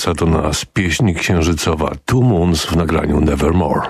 wraca do nas pieśń księżycowa Two Moons w nagraniu Nevermore.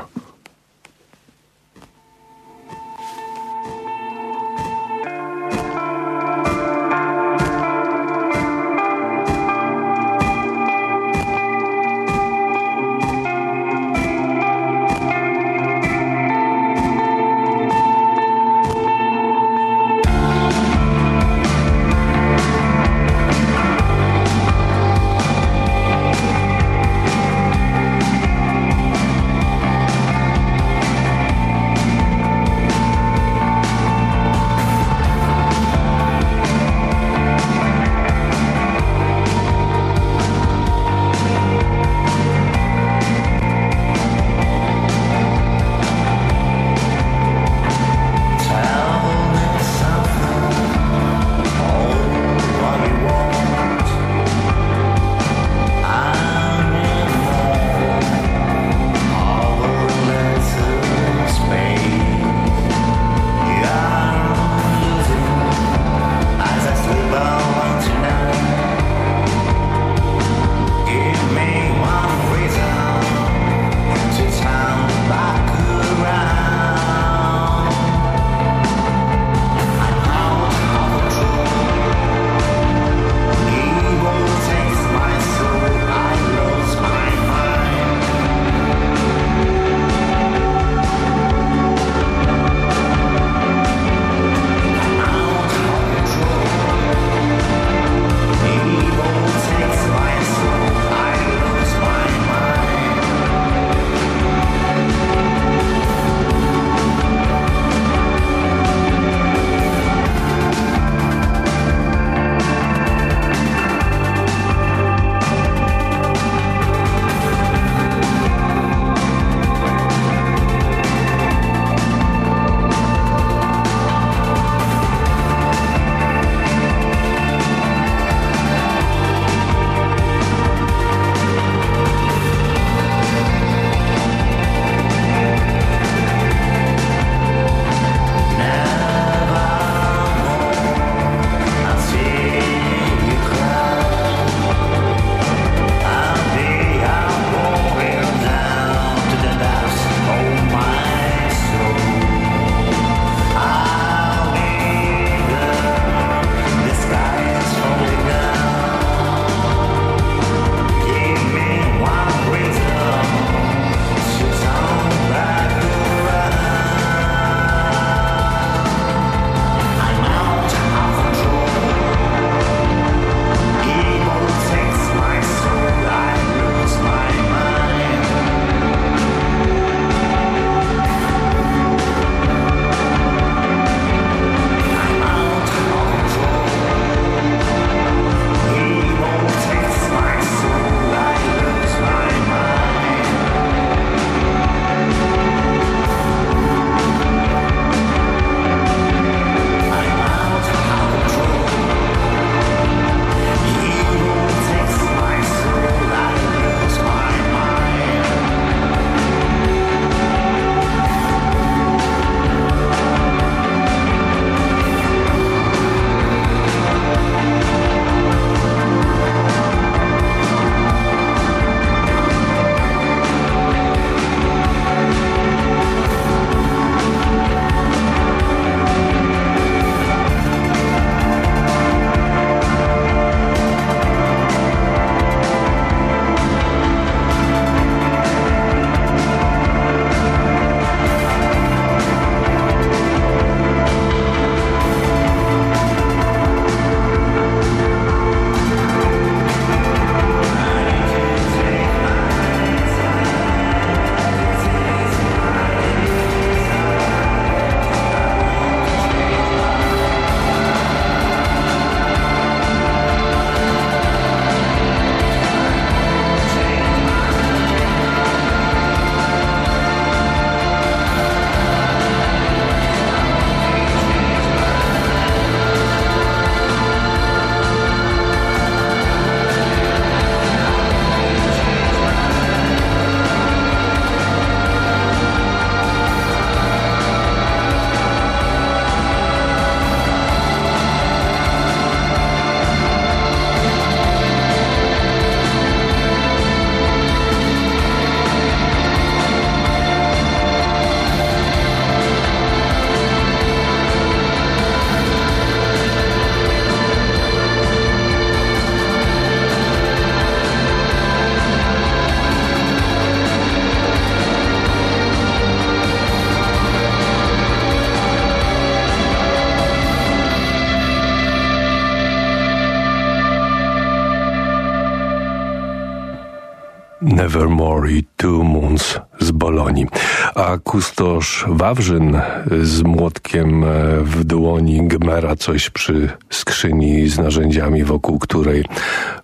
Nevermore i Two Moons z Bolonii. A kustosz Wawrzyn z młotkiem w dłoni gmera coś przy skrzyni z narzędziami, wokół której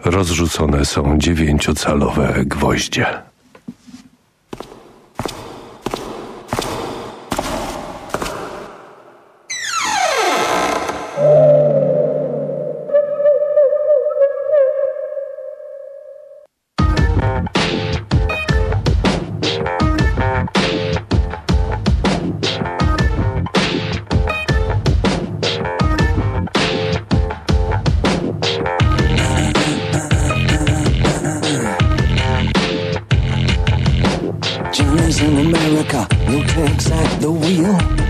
rozrzucone są dziewięciocalowe gwoździe. Looking at the wheel.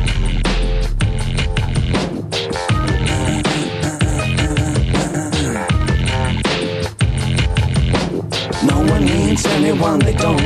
anyone they don't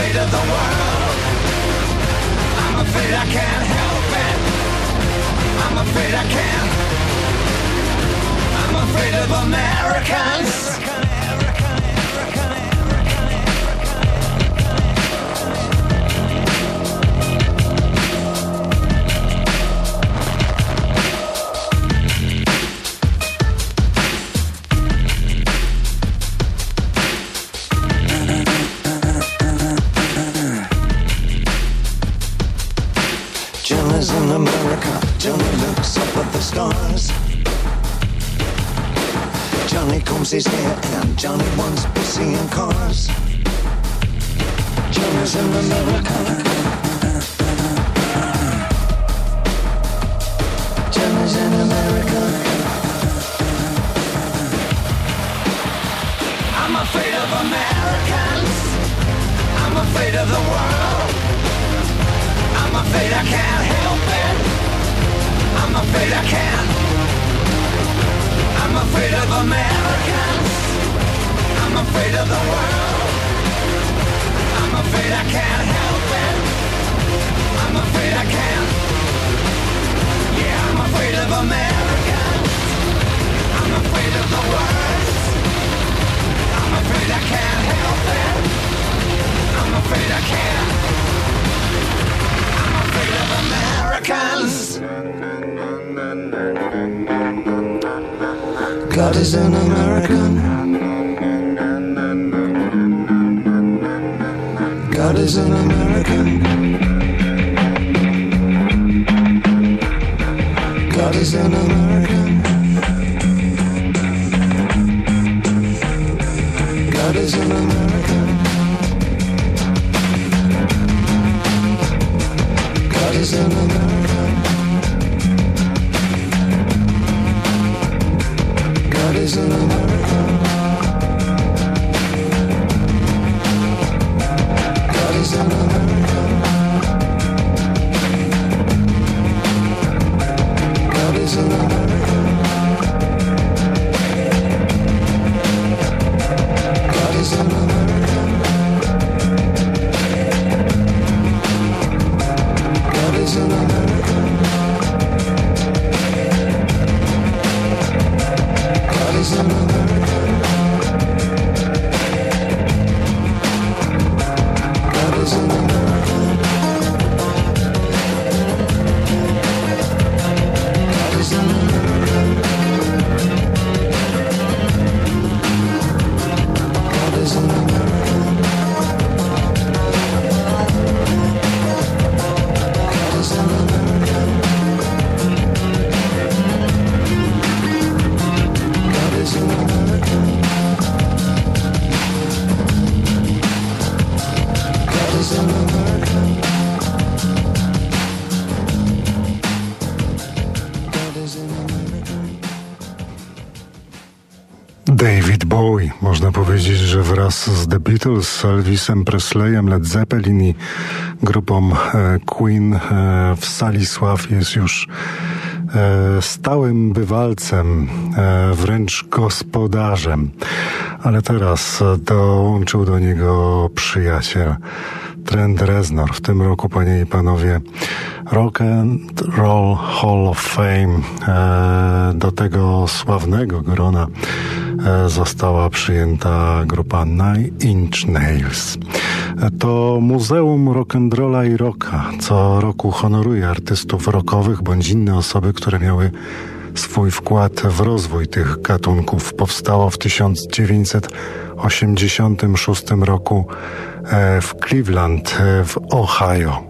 afraid of the world. I'm afraid I can't help it. I'm afraid I can't. I'm afraid of Americans. lose his head and Johnny wants busy in cars. Johnny's in America. Johnny's in America. I'm afraid of Americans. I'm afraid of the world. I'm afraid I can't help it. I'm afraid I can't afraid of Americans. I'm afraid of the world. I'm afraid I can't help it. I'm afraid I can't. Yeah, I'm afraid of Americans. I'm afraid of the worst. I'm afraid I can't help it. I'm afraid I can't. I'm afraid of Americans. God is an American. God is an American. God is an American. Bowie. Można powiedzieć, że wraz z The Beatles, Elvisem Presleyem, Led Zeppelin i grupą e, Queen e, w sali sław jest już e, stałym bywalcem, wręcz gospodarzem. Ale teraz dołączył do niego przyjaciel, Trent Reznor. W tym roku, panie i panowie, Rock and Roll Hall of Fame do tego sławnego grona została przyjęta grupa Nine Inch Nails. E, to Muzeum Rock'n'Rolla i Rocka co roku honoruje artystów rockowych bądź inne osoby, które miały swój wkład w rozwój tych gatunków. Powstało w 1986 roku e, w Cleveland w Ohio.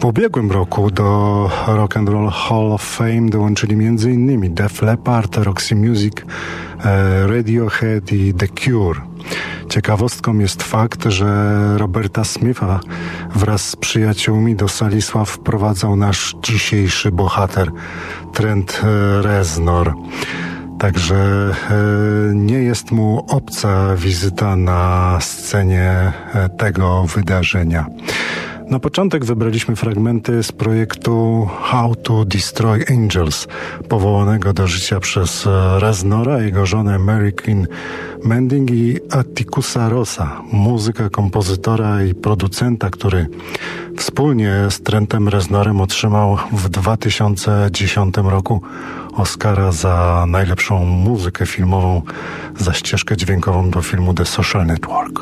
W ubiegłym roku do Rock and Roll Hall of Fame dołączyli m.in. Def Leppard, Roxy Music, e, Radiohead i The Cure. Ciekawostką jest fakt, że Roberta Smitha wraz z przyjaciółmi do sali sław wprowadzał nasz dzisiejszy bohater, Trent e, Reznor. Także e, nie jest mu obca wizyta na scenie tego wydarzenia. Na początek wybraliśmy fragmenty z projektu How to Destroy Angels, powołanego do życia przez e, Reznora, jego żonę Mary Queen Mending i Attikusa Rosa, muzyka, kompozytora i producenta, który wspólnie z Trentem Reznorem otrzymał w 2010 roku Oscara za najlepszą muzykę filmową, za ścieżkę dźwiękową do filmu The Social Network.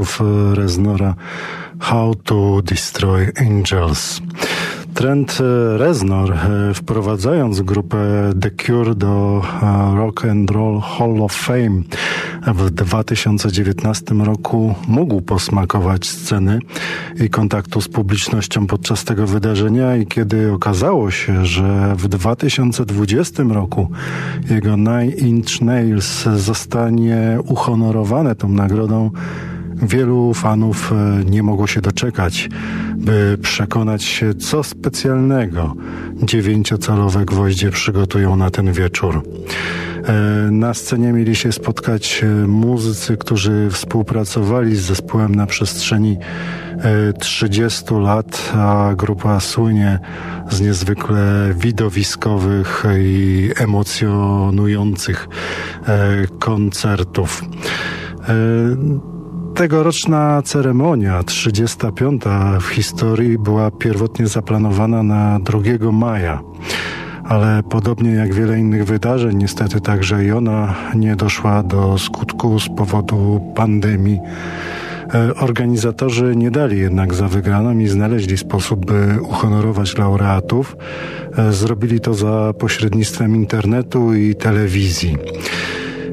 E, Reznora How to Destroy Angels. Trend e, Reznor, e, wprowadzając grupę The Cure do Rock and Roll Hall of Fame w 2019 roku, mógł posmakować sceny i kontaktu z publicznością podczas tego wydarzenia i kiedy okazało się, że w 2020 roku jego Nine Inch Nails zostanie uhonorowane tą nagrodą, Wielu fanów e, nie mogło się doczekać, by przekonać się, co specjalnego dziewięciocalowe gwoździe przygotują na ten wieczór. E, na scenie mieli się spotkać e, muzycy, którzy współpracowali z zespołem na przestrzeni 30 lat, a grupa słynie z niezwykle widowiskowych i emocjonujących koncertów. Tegoroczna ceremonia, 35. w historii, była pierwotnie zaplanowana na 2 maja, ale podobnie jak wiele innych wydarzeń, niestety także i ona nie doszła do skutku z powodu pandemii. E, organizatorzy nie dali jednak za wygraną i znaleźli sposób, by uhonorować laureatów. E, zrobili to za pośrednictwem internetu i telewizji.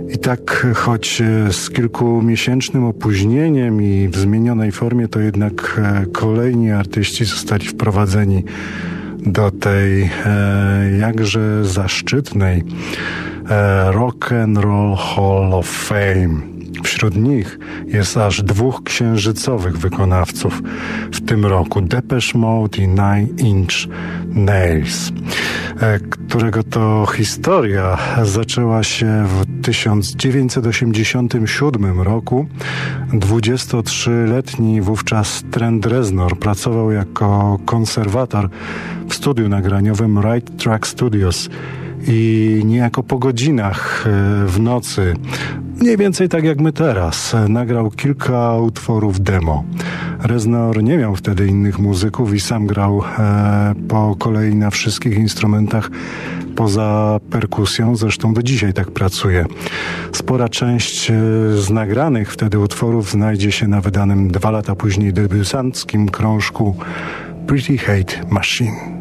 I tak, choć e, z kilkumiesięcznym opóźnieniem i w zmienionej formie, to jednak e, kolejni artyści zostali wprowadzeni do tej e, jakże zaszczytnej Rock and Roll Hall of Fame. Wśród nich jest aż dwóch księżycowych wykonawców w tym roku, Depeche Mode i Nine Inch Nails, którego to historia zaczęła się w 1987 roku. 23-letni wówczas Trent Reznor pracował jako konserwator w studiu nagraniowym Right Track Studios i niejako po godzinach e, w nocy, mniej więcej tak jak my teraz, e, nagrał kilka utworów demo. Reznor nie miał wtedy innych muzyków i sam grał e, po kolei na wszystkich instrumentach poza perkusją, zresztą do dzisiaj tak pracuje. Spora część z nagranych wtedy utworów znajdzie się na wydanym dwa lata później debiutanckim krążku Pretty Hate Machine.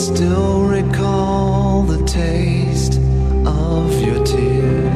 still recall the taste of your tears.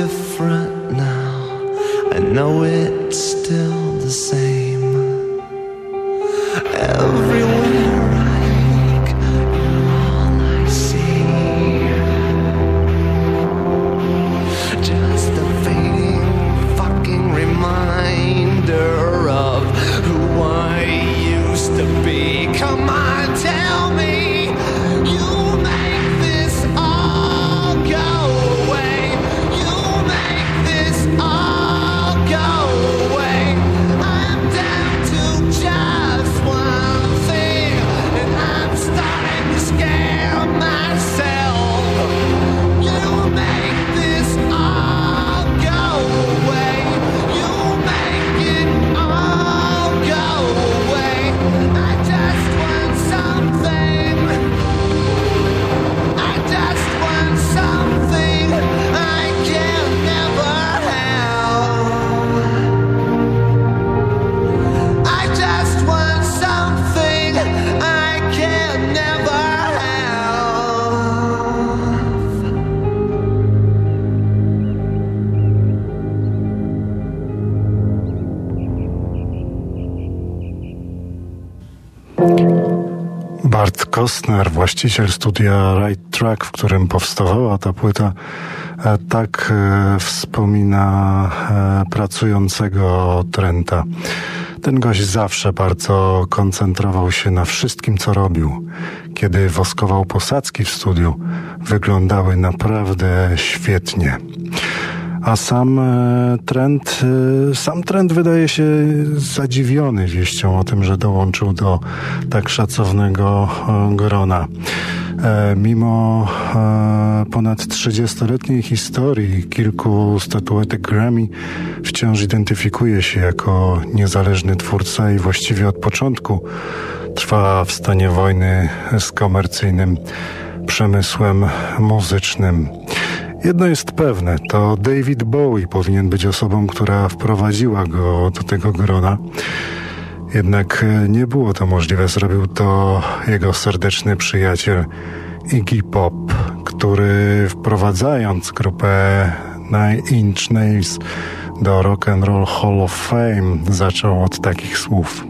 different now. I know it's still the same. Everyone. Właściciel studia Right Track, w którym powstawała ta płyta, e, tak e, wspomina e, pracującego Trenta. Ten gość zawsze bardzo koncentrował się na wszystkim, co robił. Kiedy woskował posadzki w studiu, wyglądały naprawdę świetnie. A sam e, trend, e, sam trend wydaje się zadziwiony wieścią o tym, że dołączył do tak szacownego e, grona. Mimo ponad 30-letniej historii kilku statuetek Grammy wciąż identyfikuje się jako niezależny twórca i właściwie od początku trwa w stanie wojny z komercyjnym przemysłem muzycznym. Jedno jest pewne, to David Bowie powinien być osobą, która wprowadziła go do tego grona. Jednak e, nie było to możliwe. Zrobił to jego serdeczny przyjaciel Iggy Pop, który wprowadzając grupę Nine Inch Nails do Rock and Roll Hall of Fame zaczął od takich słów.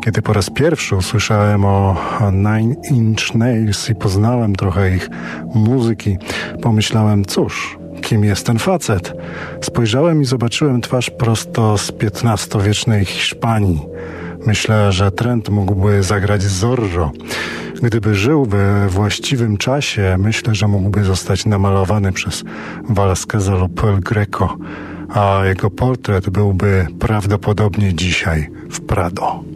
Kiedy po raz pierwszy usłyszałem o Nine Inch Nails i poznałem trochę ich muzyki, pomyślałem, cóż, kim jest ten facet? Spojrzałem i zobaczyłem twarz prosto z XV-wiecznej Hiszpanii. Myślę, że Trent mógłby zagrać Zorro. Gdyby żył we właściwym czasie, myślę, że mógłby zostać namalowany przez Vasqueza lub El Greco, a jego portret byłby prawdopodobnie dzisiaj w Prado.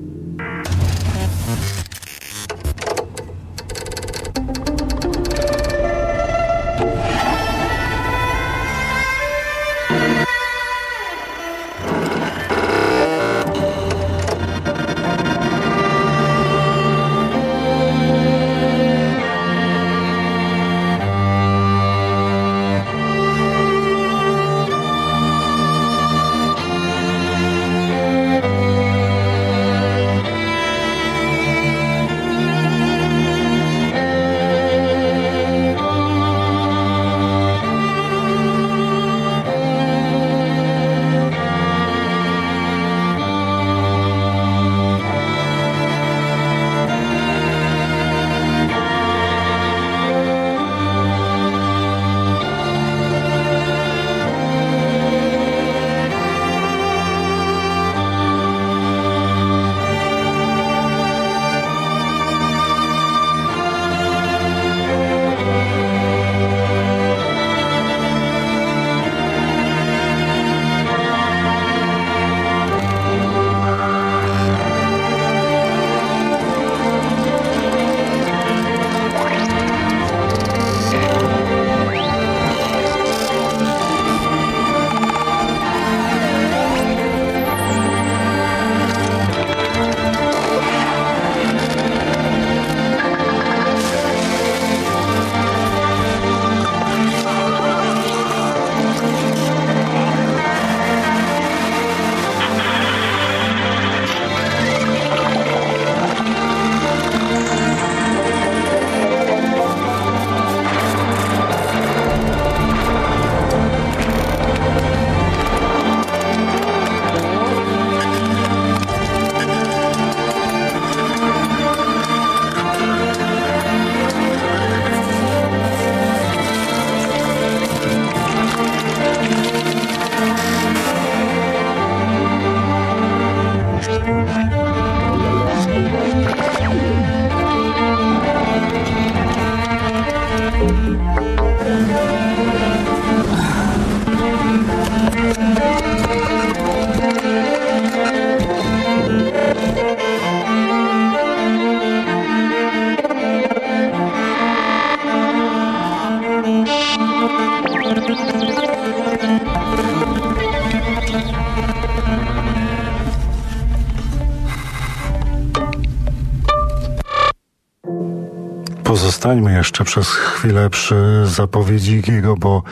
Pozostańmy jeszcze przez chwilę przy zapowiedzi jego, bo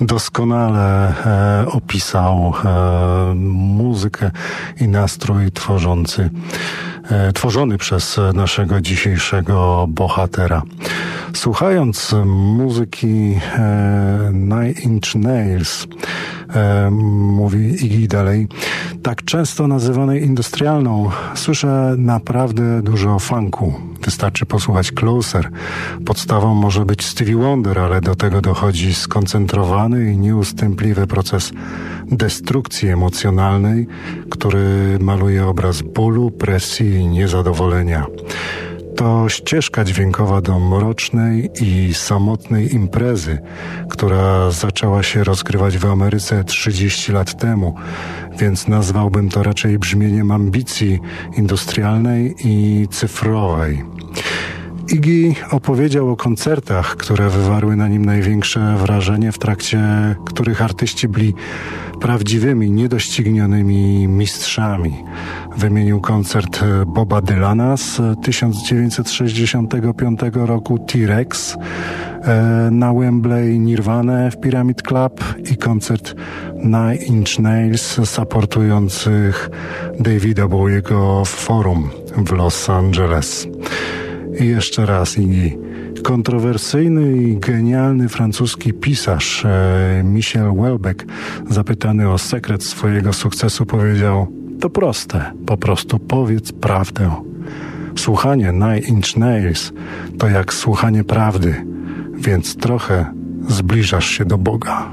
doskonale e, opisał e, muzykę i nastrój tworzący, e, tworzony przez naszego dzisiejszego bohatera. Słuchając muzyki e, Nine Inch Nails, e, mówi Iggy dalej, tak często nazywanej industrialną, słyszę naprawdę dużo funku. Wystarczy posłuchać Closer. Podstawą może być Stevie Wonder, ale do tego dochodzi skoncentrowany i nieustępliwy proces destrukcji emocjonalnej, który maluje obraz bólu, presji i niezadowolenia to ścieżka dźwiękowa do mrocznej i samotnej imprezy, która zaczęła się rozgrywać w Ameryce 30 lat temu, więc nazwałbym to raczej brzmieniem ambicji industrialnej i cyfrowej. Iggy opowiedział o koncertach, które wywarły na nim największe wrażenie, w trakcie których artyści byli prawdziwymi, niedoścignionymi mistrzami. Wymienił koncert Boba Dylana z 1965 roku T-Rex e, na Wembley Nirvana w Pyramid Club i koncert Nine Inch Nails supportujących Davida Bowiego w Forum w Los Angeles. I jeszcze raz Iggy. Kontrowersyjny i genialny francuski pisarz e, Michel Welbeck, zapytany o sekret swojego sukcesu, powiedział: To proste, po prostu powiedz prawdę. Słuchanie Nine Inch Nails to jak słuchanie prawdy, więc trochę zbliżasz się do Boga.